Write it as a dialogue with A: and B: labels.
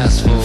A: fast for.